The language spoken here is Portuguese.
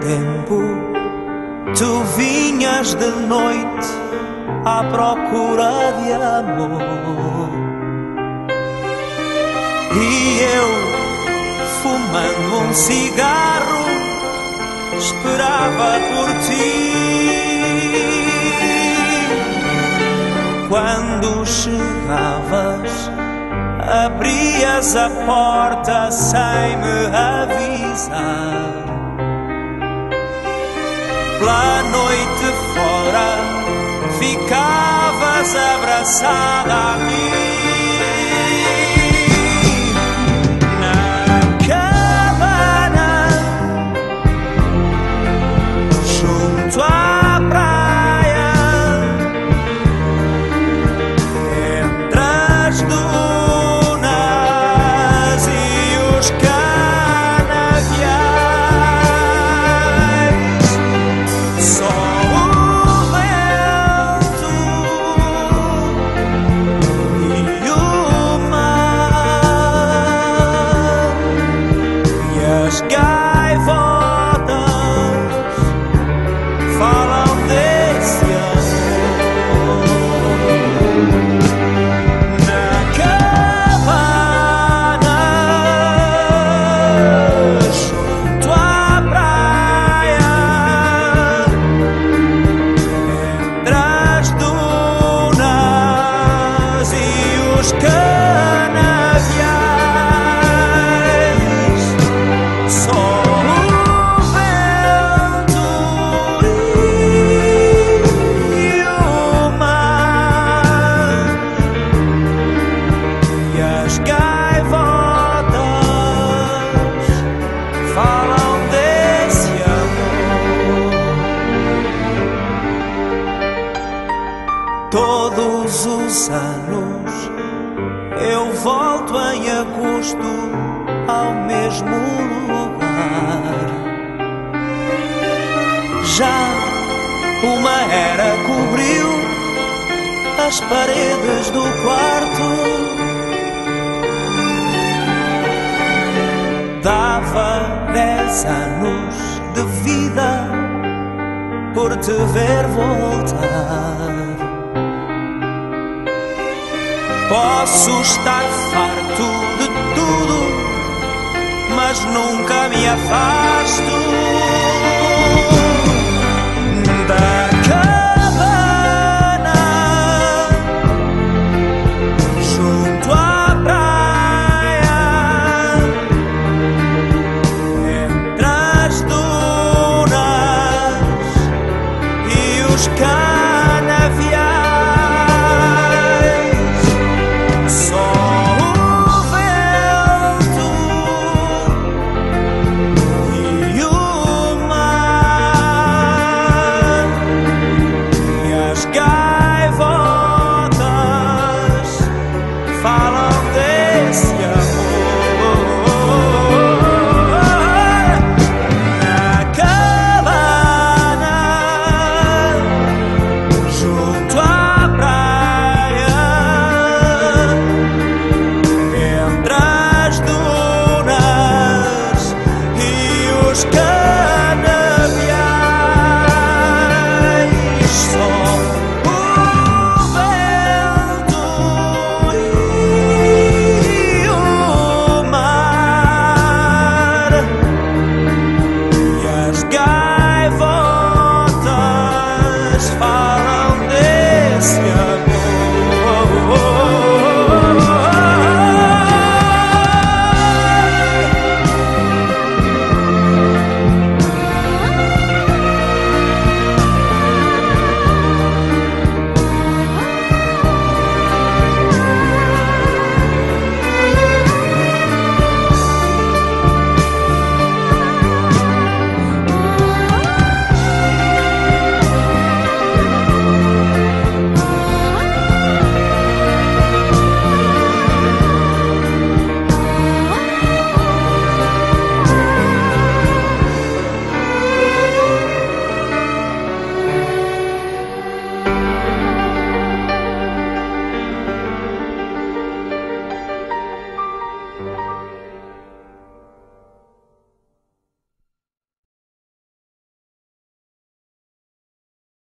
tempo tu vinhas de noite à procura de amor. E eu, fumando um cigarro, esperava por ti. Quando chegavas, abrias a porta sem me avisar. Pela noite fora, ficavas abraçada a mim. Os canaviais. Só o vento e o mar e as gaivotas falam desse amor. Todos os anos volto em agosto ao mesmo lugar. Já uma era cobriu as paredes do quarto. Dava dez anos de vida por te ver voltar. Posso estar farto de tudo, mas nunca me afasto